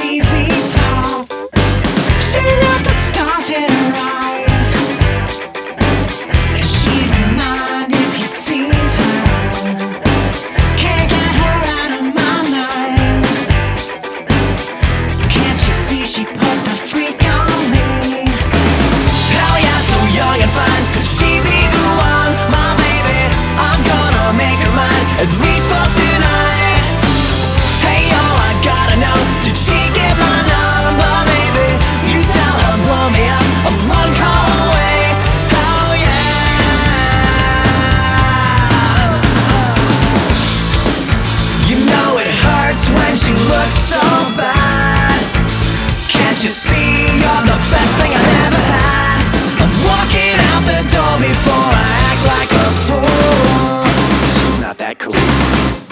easy talk. Shooting out the stars in look so bad. Can't you see you're the best thing I've ever had? I'm walking out the door before I act like a fool. She's not that cool.